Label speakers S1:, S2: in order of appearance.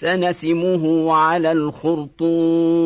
S1: سنسمه على الخرطوم.